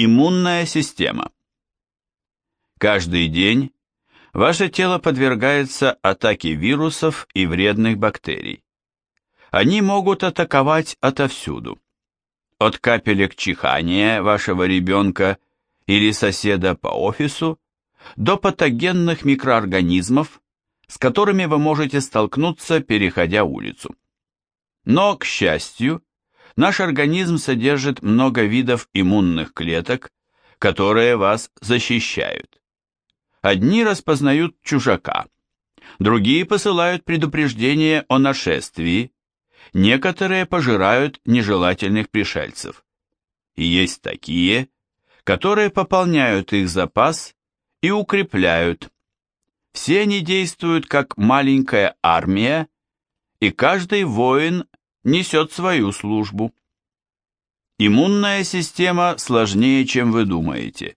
Иммунная система. Каждый день ваше тело подвергается атаке вирусов и вредных бактерий. Они могут атаковать отовсюду. От капелек чихания вашего ребенка или соседа по офису до патогенных микроорганизмов, с которыми вы можете столкнуться, переходя улицу. Но, к счастью, Наш организм содержит много видов иммунных клеток, которые вас защищают. Одни распознают чужака, другие посылают предупреждение о нашествии, некоторые пожирают нежелательных пришельцев. И есть такие, которые пополняют их запас и укрепляют. Все они действуют как маленькая армия, и каждый воин несет свою службу. Иммунная система сложнее, чем вы думаете.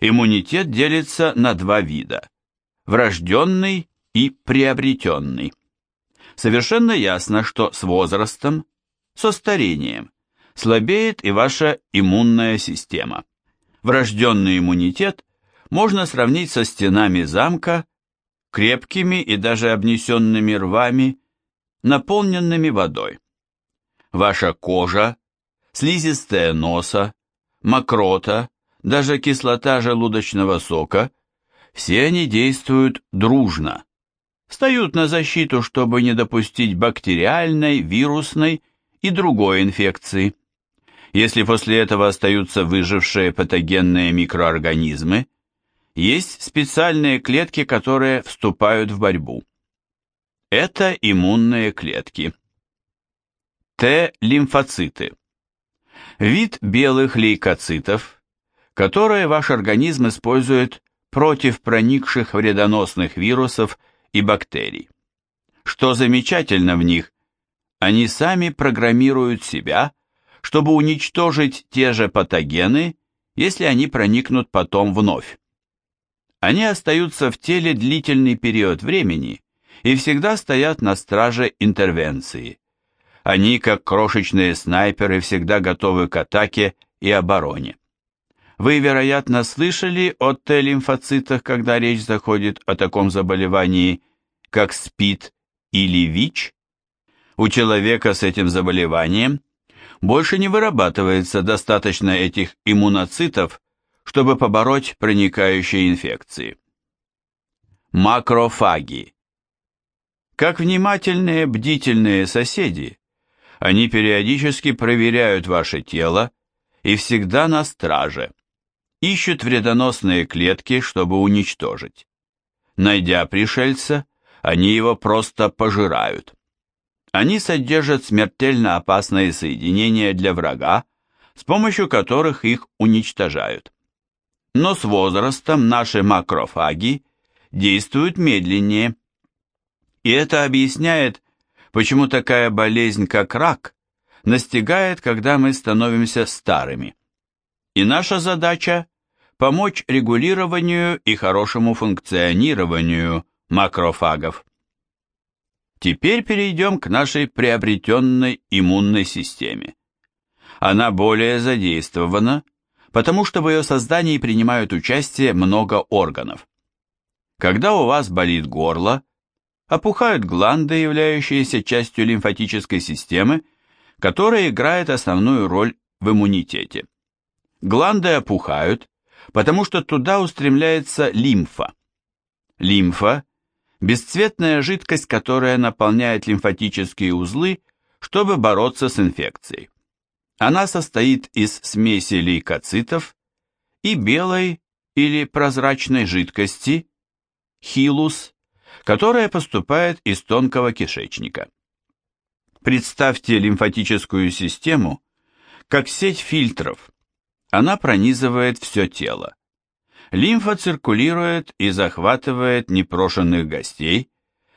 Иммунитет делится на два вида – врожденный и приобретенный. Совершенно ясно, что с возрастом, со старением, слабеет и ваша иммунная система. Врожденный иммунитет можно сравнить со стенами замка, крепкими и даже обнесенными рвами, наполненными водой. Ваша кожа, слизистая носа, мокрота, даже кислота желудочного сока, все они действуют дружно, встают на защиту, чтобы не допустить бактериальной, вирусной и другой инфекции. Если после этого остаются выжившие патогенные микроорганизмы, есть специальные клетки, которые вступают в борьбу. Это иммунные клетки. Т-лимфоциты. Вид белых лейкоцитов, которые ваш организм использует против проникших вредоносных вирусов и бактерий. Что замечательно в них, они сами программируют себя, чтобы уничтожить те же патогены, если они проникнут потом вновь. Они остаются в теле длительный период времени и всегда стоят на страже интервенции. Они, как крошечные снайперы, всегда готовы к атаке и обороне. Вы, вероятно, слышали о Т-лимфоцитах, когда речь заходит о таком заболевании, как СПИД или ВИЧ? У человека с этим заболеванием больше не вырабатывается достаточно этих иммуноцитов, чтобы побороть проникающие инфекции. Макрофаги как внимательные, бдительные соседи, они периодически проверяют ваше тело и всегда на страже. Ищут вредоносные клетки, чтобы уничтожить. Найдя пришельца, они его просто пожирают. Они содержат смертельно опасные соединения для врага, с помощью которых их уничтожают. Но с возрастом наши макрофаги действуют медленнее, и это объясняет, почему такая болезнь, как рак, настигает, когда мы становимся старыми. И наша задача – помочь регулированию и хорошему функционированию макрофагов. Теперь перейдем к нашей приобретенной иммунной системе. Она более задействована, потому что в ее создании принимают участие много органов. Когда у вас болит горло, опухают гланды, являющиеся частью лимфатической системы, которая играет основную роль в иммунитете. Гланды опухают, потому что туда устремляется лимфа. Лимфа – бесцветная жидкость, которая наполняет лимфатические узлы, чтобы бороться с инфекцией. Она состоит из смеси лейкоцитов и белой или прозрачной жидкости, хилус, которая поступает из тонкого кишечника. Представьте лимфатическую систему как сеть фильтров. Она пронизывает все тело. Лимфа циркулирует и захватывает непрошенных гостей,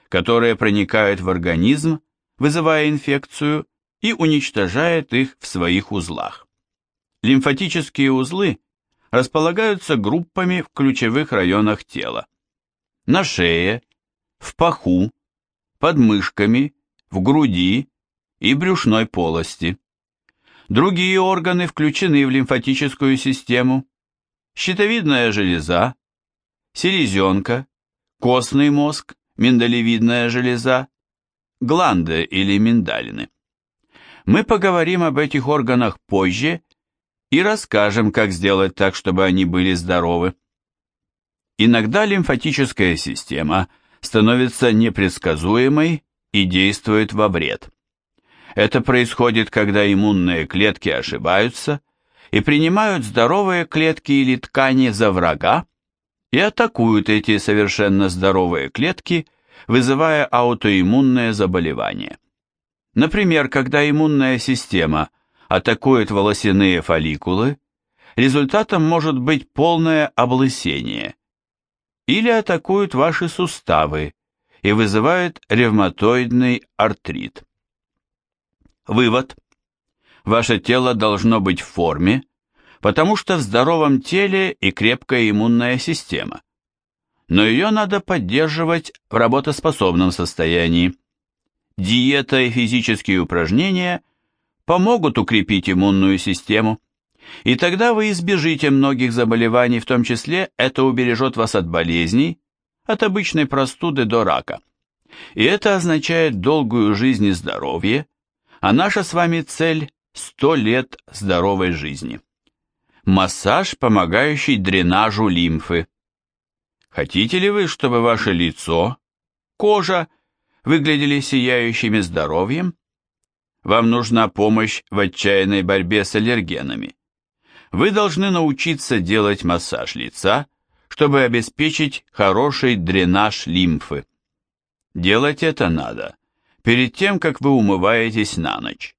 которые проникают в организм, вызывая инфекцию, и уничтожает их в своих узлах. Лимфатические узлы располагаются группами в ключевых районах тела. На шее, в паху, под мышками, в груди и брюшной полости. Другие органы включены в лимфатическую систему. Щитовидная железа, селезенка, костный мозг, миндалевидная железа, гланды или миндалины. Мы поговорим об этих органах позже и расскажем, как сделать так, чтобы они были здоровы. Иногда лимфатическая система становится непредсказуемой и действует во вред. Это происходит, когда иммунные клетки ошибаются и принимают здоровые клетки или ткани за врага и атакуют эти совершенно здоровые клетки, вызывая аутоиммунное заболевание. Например, когда иммунная система атакует волосяные фолликулы, результатом может быть полное облысение. Или атакуют ваши суставы и вызывают ревматоидный артрит. Вывод. Ваше тело должно быть в форме, потому что в здоровом теле и крепкая иммунная система. Но ее надо поддерживать в работоспособном состоянии. Диета и физические упражнения помогут укрепить иммунную систему, и тогда вы избежите многих заболеваний, в том числе это убережет вас от болезней, от обычной простуды до рака. И это означает долгую жизнь и здоровье, а наша с вами цель – 100 лет здоровой жизни. Массаж, помогающий дренажу лимфы. Хотите ли вы, чтобы ваше лицо, кожа выглядели сияющими здоровьем? Вам нужна помощь в отчаянной борьбе с аллергенами. Вы должны научиться делать массаж лица, чтобы обеспечить хороший дренаж лимфы. Делать это надо перед тем, как вы умываетесь на ночь.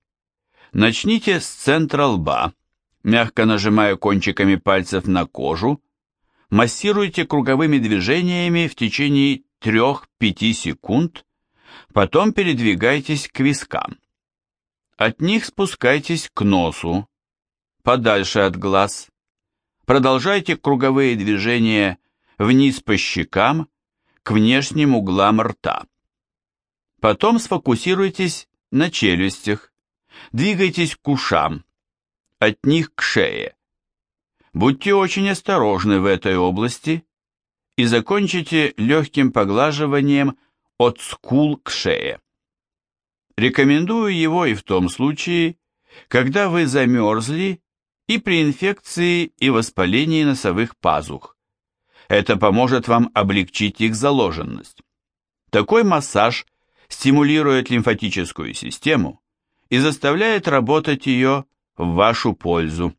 Начните с центра лба, мягко нажимая кончиками пальцев на кожу, массируйте круговыми движениями в течение 3-5 секунд, потом передвигайтесь к вискам. От них спускайтесь к носу, подальше от глаз. Продолжайте круговые движения вниз по щекам, к внешним углам рта. Потом сфокусируйтесь на челюстях, двигайтесь к ушам, от них к шее. Будьте очень осторожны в этой области и закончите легким поглаживанием от скул к шее. Рекомендую его и в том случае, когда вы замерзли и при инфекции и воспалении носовых пазух. Это поможет вам облегчить их заложенность. Такой массаж стимулирует лимфатическую систему и заставляет работать ее в вашу пользу.